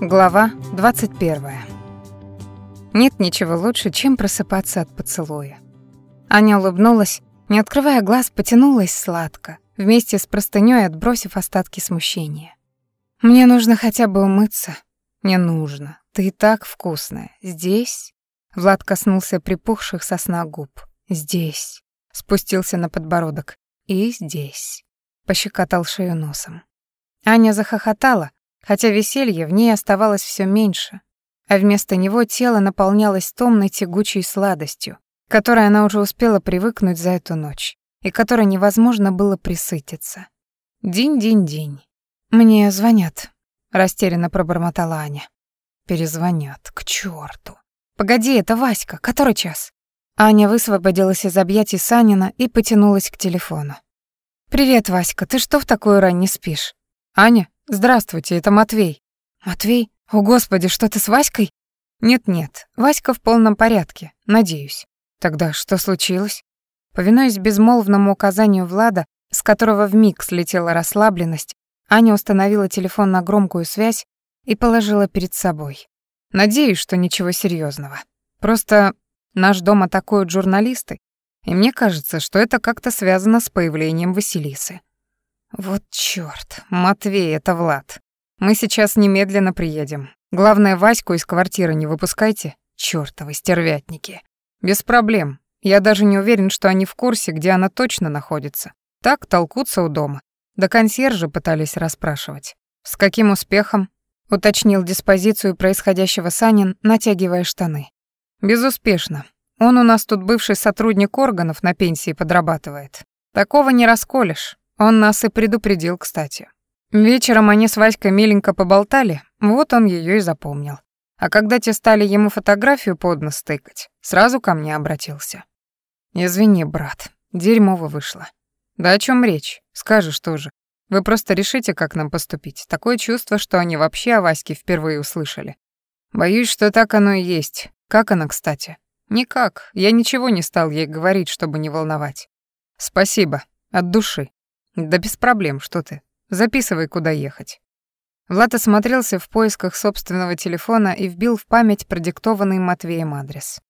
Глава 21. Нет ничего лучше, чем просыпаться от поцелуя. Аня улыбнулась, не открывая глаз, потянулась сладко, вместе с простынёй отбросив остатки смущения. «Мне нужно хотя бы умыться». «Не нужно. Ты и так вкусная. Здесь?» Влад коснулся припухших сосна губ. «Здесь». Спустился на подбородок. «И здесь». Пощекотал шею носом. Аня захохотала, хотя веселье в ней оставалось все меньше, а вместо него тело наполнялось томной тягучей сладостью, которой она уже успела привыкнуть за эту ночь, и которой невозможно было присытиться. День-день-день. «Мне звонят», — растерянно пробормотала Аня. «Перезвонят, к чёрту». «Погоди, это Васька, который час?» Аня высвободилась из объятий Санина и потянулась к телефону. «Привет, Васька, ты что в такую рань не спишь?» «Аня, «Здравствуйте, это Матвей». «Матвей? О, Господи, что ты с Васькой?» «Нет-нет, Васька в полном порядке, надеюсь». «Тогда что случилось?» Повинуясь безмолвному указанию Влада, с которого вмиг слетела расслабленность, Аня установила телефон на громкую связь и положила перед собой. «Надеюсь, что ничего серьезного. Просто наш дом атакуют журналисты, и мне кажется, что это как-то связано с появлением Василисы. Вот чёрт, Матвей, это Влад. Мы сейчас немедленно приедем. Главное, Ваську из квартиры не выпускайте. Чёртовы стервятники. Без проблем. Я даже не уверен, что они в курсе, где она точно находится. Так толкутся у дома. До консьержа пытались расспрашивать. С каким успехом? Уточнил диспозицию происходящего Санин, натягивая штаны. Безуспешно. Он у нас тут бывший сотрудник органов на пенсии подрабатывает. Такого не расколешь. Он нас и предупредил, кстати. Вечером они с Васькой миленько поболтали, вот он ее и запомнил. А когда те стали ему фотографию под нос тыкать, сразу ко мне обратился. «Извини, брат, дерьмово вышло». «Да о чем речь? Скажешь тоже. Вы просто решите, как нам поступить. Такое чувство, что они вообще о Ваське впервые услышали. Боюсь, что так оно и есть. Как она, кстати?» «Никак. Я ничего не стал ей говорить, чтобы не волновать». «Спасибо. От души. «Да без проблем, что ты. Записывай, куда ехать». Влад осмотрелся в поисках собственного телефона и вбил в память продиктованный Матвеем адрес.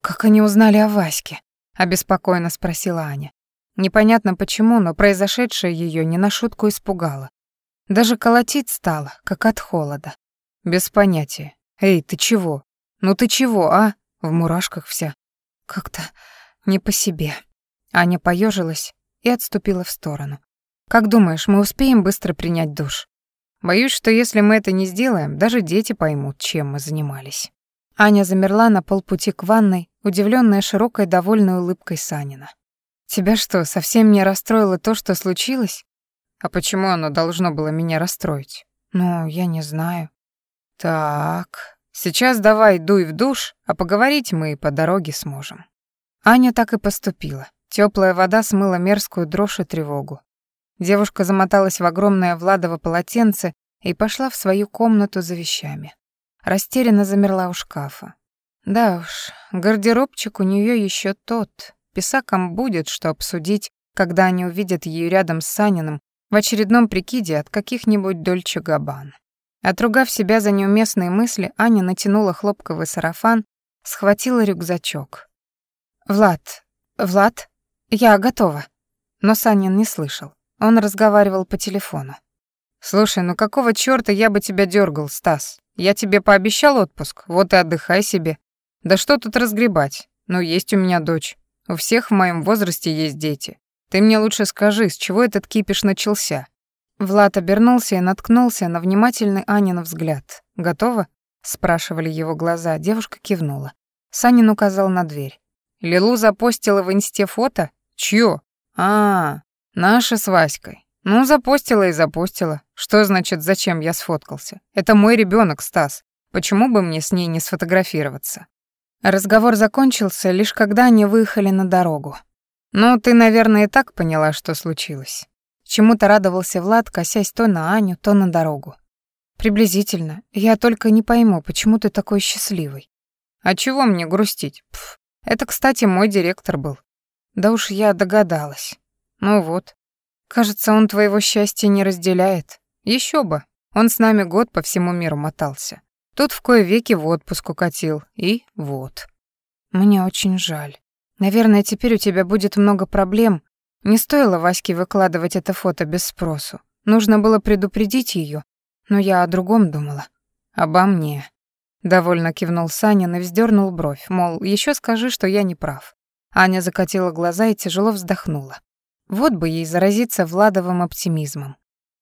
«Как они узнали о Ваське?» — обеспокоенно спросила Аня. Непонятно почему, но произошедшее ее не на шутку испугало. Даже колотить стало, как от холода. Без понятия. «Эй, ты чего? Ну ты чего, а?» В мурашках вся. Как-то не по себе. Аня поежилась и отступила в сторону. Как думаешь, мы успеем быстро принять душ? Боюсь, что если мы это не сделаем, даже дети поймут, чем мы занимались. Аня замерла на полпути к ванной, удивленная широкой довольной улыбкой Санина. Тебя что, совсем не расстроило то, что случилось? А почему оно должно было меня расстроить? Ну, я не знаю. Так, сейчас давай дуй в душ, а поговорить мы по дороге сможем. Аня так и поступила. Теплая вода смыла мерзкую дрожь и тревогу. Девушка замоталась в огромное Владово полотенце и пошла в свою комнату за вещами. Растерянно замерла у шкафа. Да уж, гардеробчик у нее еще тот. Писакам будет что обсудить, когда они увидят ее рядом с Саниным в очередном прикиде от каких-нибудь Дольче Габбан. Отругав себя за неуместные мысли, Аня натянула хлопковый сарафан, схватила рюкзачок. «Влад, Влад, я готова». Но Санин не слышал. Он разговаривал по телефону. «Слушай, ну какого чёрта я бы тебя дёргал, Стас? Я тебе пообещал отпуск, вот и отдыхай себе. Да что тут разгребать? Ну, есть у меня дочь. У всех в моем возрасте есть дети. Ты мне лучше скажи, с чего этот кипиш начался?» Влад обернулся и наткнулся на внимательный Анин взгляд. «Готова?» — спрашивали его глаза. Девушка кивнула. Санин указал на дверь. «Лилу запостила в инсте фото? Чьё? А, Наша с Васькой. Ну, запостила и запостила. Что значит, зачем я сфоткался? Это мой ребенок, Стас. Почему бы мне с ней не сфотографироваться? Разговор закончился лишь когда они выехали на дорогу. Ну, ты, наверное, и так поняла, что случилось. Чему-то радовался Влад, косясь то на Аню, то на дорогу. Приблизительно. Я только не пойму, почему ты такой счастливый. А чего мне грустить? Пф. Это, кстати, мой директор был. Да уж я догадалась. Ну вот. Кажется, он твоего счастья не разделяет. Еще бы. Он с нами год по всему миру мотался. Тут в кое веки в отпуск укатил. И вот. Мне очень жаль. Наверное, теперь у тебя будет много проблем. Не стоило Ваське выкладывать это фото без спросу. Нужно было предупредить ее, но я о другом думала. Обо мне. Довольно кивнул Саня и вздернул бровь, мол, еще скажи, что я не прав. Аня закатила глаза и тяжело вздохнула. Вот бы ей заразиться Владовым оптимизмом.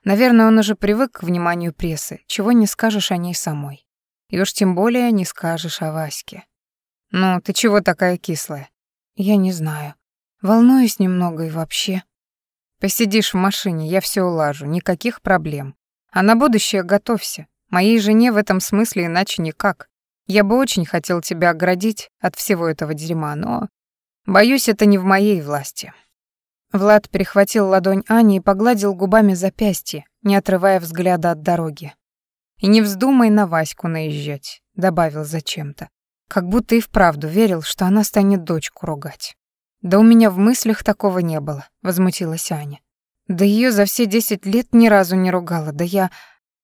Наверное, он уже привык к вниманию прессы, чего не скажешь о ней самой. И уж тем более не скажешь о Ваське. «Ну, ты чего такая кислая?» «Я не знаю. Волнуюсь немного и вообще...» «Посидишь в машине, я все улажу, никаких проблем. А на будущее готовься. Моей жене в этом смысле иначе никак. Я бы очень хотел тебя оградить от всего этого дерьма, но... Боюсь, это не в моей власти. Влад перехватил ладонь Ани и погладил губами запястье, не отрывая взгляда от дороги. «И не вздумай на Ваську наезжать», — добавил зачем-то. Как будто и вправду верил, что она станет дочку ругать. «Да у меня в мыслях такого не было», — возмутилась Аня. «Да ее за все десять лет ни разу не ругала, да я...»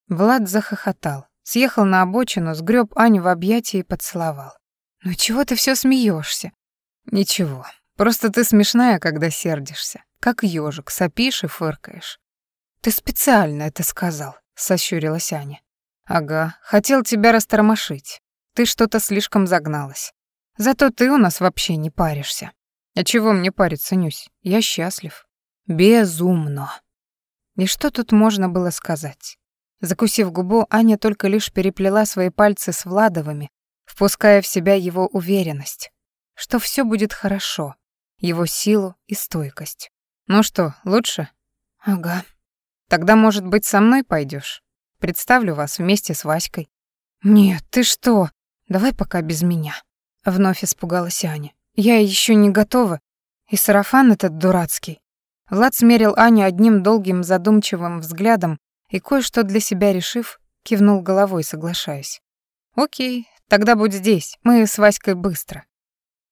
Влад захохотал, съехал на обочину, сгреб Аню в объятия и поцеловал. «Ну чего ты все смеешься? «Ничего, Просто ты смешная, когда сердишься. Как ёжик, сопишь и фыркаешь. Ты специально это сказал, сощурилась Аня. Ага, хотел тебя растормошить. Ты что-то слишком загналась. Зато ты у нас вообще не паришься. А чего мне париться, Нюсь? Я счастлив. Безумно. И что тут можно было сказать? Закусив губу, Аня только лишь переплела свои пальцы с Владовыми, впуская в себя его уверенность, что все будет хорошо, его силу и стойкость. «Ну что, лучше?» «Ага». «Тогда, может быть, со мной пойдешь? Представлю вас вместе с Васькой». «Нет, ты что? Давай пока без меня». Вновь испугалась Аня. «Я еще не готова. И сарафан этот дурацкий». Влад смерил Аню одним долгим задумчивым взглядом и, кое-что для себя решив, кивнул головой, соглашаясь. «Окей, тогда будь здесь, мы с Васькой быстро».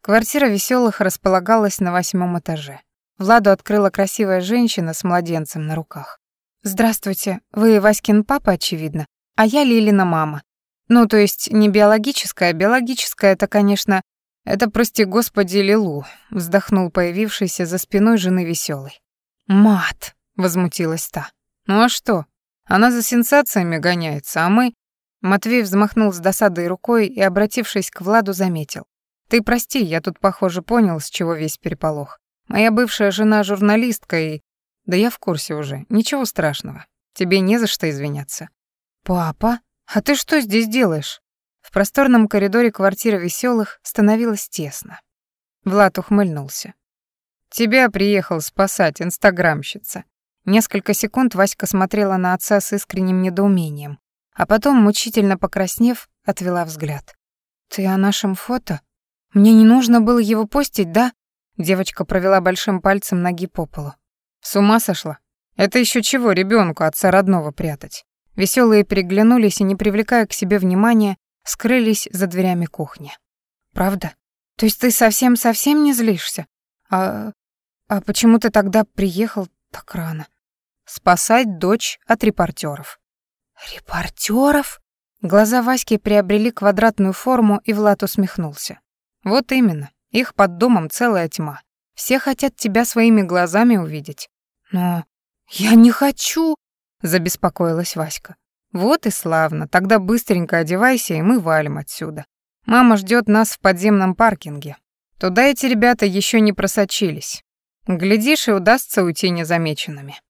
Квартира веселых располагалась на восьмом этаже. Владу открыла красивая женщина с младенцем на руках. «Здравствуйте, вы Васькин папа, очевидно, а я Лилина мама. Ну, то есть не биологическая, биологическая это, конечно, это, прости господи, Лилу», вздохнул появившийся за спиной жены веселый. «Мат», — возмутилась та. «Ну а что? Она за сенсациями гоняется, а мы...» Матвей взмахнул с досадой рукой и, обратившись к Владу, заметил. Ты прости, я тут, похоже, понял, с чего весь переполох. Моя бывшая жена журналистка и... Да я в курсе уже, ничего страшного. Тебе не за что извиняться. Папа, а ты что здесь делаешь? В просторном коридоре квартиры веселых становилось тесно. Влад ухмыльнулся. «Тебя приехал спасать, инстаграмщица». Несколько секунд Васька смотрела на отца с искренним недоумением, а потом, мучительно покраснев, отвела взгляд. «Ты о нашем фото?» Мне не нужно было его постить, да? Девочка провела большим пальцем ноги по полу. С ума сошла? Это еще чего ребенку отца родного прятать? Веселые переглянулись и, не привлекая к себе внимания, скрылись за дверями кухни. Правда? То есть ты совсем-совсем не злишься? А... а почему ты тогда приехал так рано? Спасать дочь от репортеров. Репортеров? Глаза Васьки приобрели квадратную форму, и Влад усмехнулся. Вот именно. Их под домом целая тьма. Все хотят тебя своими глазами увидеть. Но я не хочу, забеспокоилась Васька. Вот и славно. Тогда быстренько одевайся, и мы валим отсюда. Мама ждет нас в подземном паркинге. Туда эти ребята еще не просочились. Глядишь, и удастся уйти незамеченными.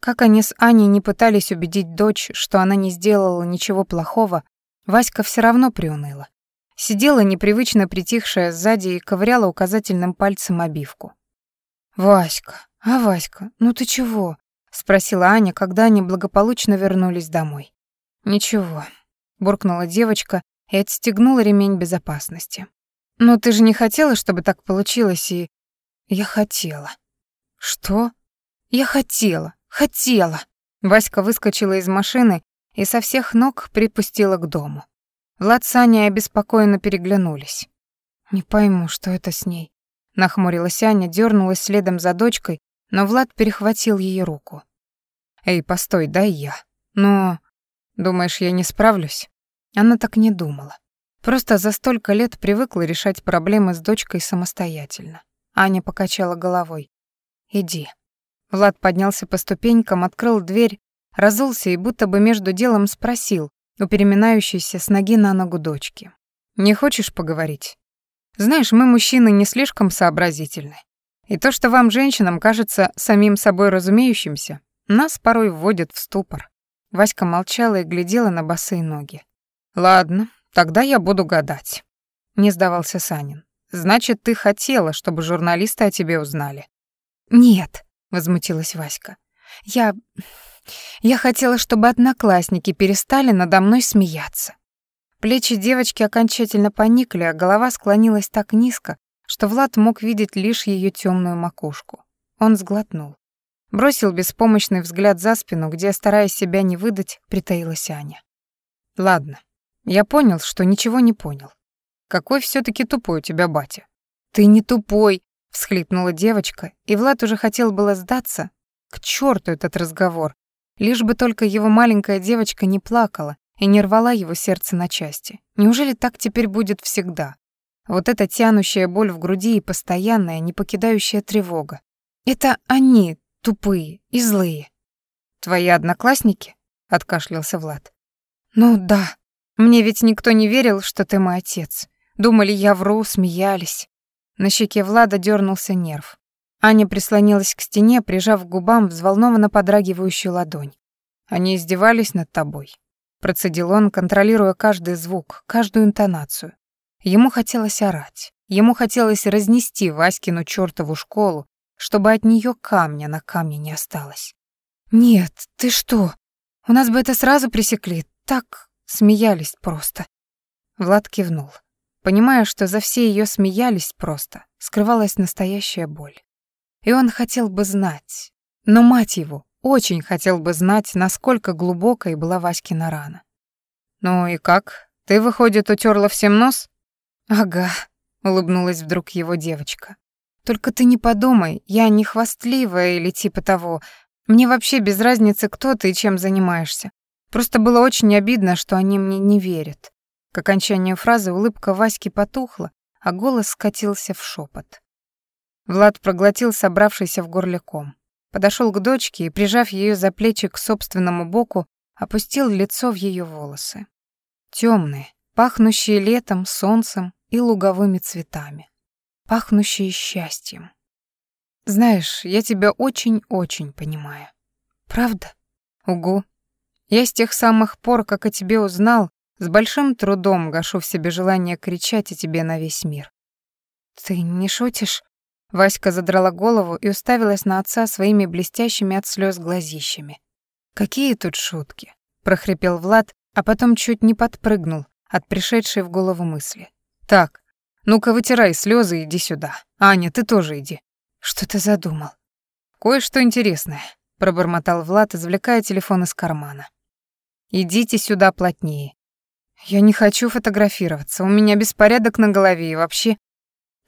Как они с Аней не пытались убедить дочь, что она не сделала ничего плохого, Васька все равно приуныла. Сидела непривычно притихшая сзади и ковыряла указательным пальцем обивку. «Васька, а Васька, ну ты чего?» — спросила Аня, когда они благополучно вернулись домой. «Ничего», — буркнула девочка и отстегнула ремень безопасности. «Но ты же не хотела, чтобы так получилось, и...» «Я хотела». «Что?» «Я хотела, хотела». Васька выскочила из машины и со всех ног припустила к дому. Влад с Аней обеспокоенно переглянулись. «Не пойму, что это с ней». Нахмурилась Аня, дернулась следом за дочкой, но Влад перехватил ее руку. «Эй, постой, дай я». «Но...» Думаешь, я не справлюсь? Она так не думала. Просто за столько лет привыкла решать проблемы с дочкой самостоятельно. Аня покачала головой. «Иди». Влад поднялся по ступенькам, открыл дверь, разулся и будто бы между делом спросил у переминающейся с ноги на ногу дочки. «Не хочешь поговорить? Знаешь, мы, мужчины, не слишком сообразительны. И то, что вам, женщинам, кажется самим собой разумеющимся, нас порой вводит в ступор». Васька молчала и глядела на босые ноги. «Ладно, тогда я буду гадать», — не сдавался Санин. «Значит, ты хотела, чтобы журналисты о тебе узнали?» «Нет», — возмутилась Васька. «Я... я хотела, чтобы одноклассники перестали надо мной смеяться». Плечи девочки окончательно поникли, а голова склонилась так низко, что Влад мог видеть лишь ее темную макушку. Он сглотнул. Бросил беспомощный взгляд за спину, где, стараясь себя не выдать, притаилась Аня. «Ладно, я понял, что ничего не понял. Какой все таки тупой у тебя батя. Ты не тупой, всхлипнула девочка, и Влад уже хотел было сдаться. К черту этот разговор. Лишь бы только его маленькая девочка не плакала и не рвала его сердце на части. Неужели так теперь будет всегда? Вот эта тянущая боль в груди и постоянная, не покидающая тревога. Это они, тупые и злые. Твои одноклассники? откашлялся Влад. Ну да, мне ведь никто не верил, что ты мой отец. Думали, я вру, смеялись. На щеке Влада дернулся нерв. Аня прислонилась к стене, прижав к губам взволнованно подрагивающую ладонь. Они издевались над тобой. Процедил он, контролируя каждый звук, каждую интонацию. Ему хотелось орать. Ему хотелось разнести Васькину чёртову школу, чтобы от неё камня на камне не осталось. «Нет, ты что? У нас бы это сразу пресекли. Так Смеялись просто. Влад кивнул, понимая, что за все ее смеялись просто, скрывалась настоящая боль. И он хотел бы знать, но мать его очень хотел бы знать, насколько глубокой была Васькина рана. «Ну и как? Ты, выходит, утерла всем нос?» «Ага», — улыбнулась вдруг его девочка. «Только ты не подумай, я не хвастливая или типа того. Мне вообще без разницы, кто ты и чем занимаешься. Просто было очень обидно, что они мне не верят. К окончанию фразы улыбка Васьки потухла, а голос скатился в шепот. Влад проглотил собравшийся в горле ком. Подошел к дочке и, прижав ее за плечи к собственному боку, опустил лицо в ее волосы. Темные, пахнущие летом, солнцем и луговыми цветами. Пахнущие счастьем. Знаешь, я тебя очень-очень понимаю. Правда? Угу. Я с тех самых пор, как о тебе узнал, с большим трудом гашу в себе желание кричать о тебе на весь мир. Ты не шутишь? Васька задрала голову и уставилась на отца своими блестящими от слез глазищами. Какие тут шутки, прохрипел Влад, а потом чуть не подпрыгнул от пришедшей в голову мысли. Так, ну-ка вытирай слезы и иди сюда. Аня, ты тоже иди. Что ты задумал? Кое-что интересное, пробормотал Влад, извлекая телефон из кармана. Идите сюда плотнее. Я не хочу фотографироваться, у меня беспорядок на голове и вообще...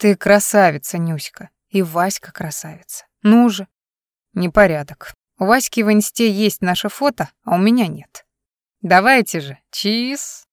Ты красавица, Нюська, и Васька красавица. Ну же. Непорядок. У Васьки в инсте есть наше фото, а у меня нет. Давайте же, чиз.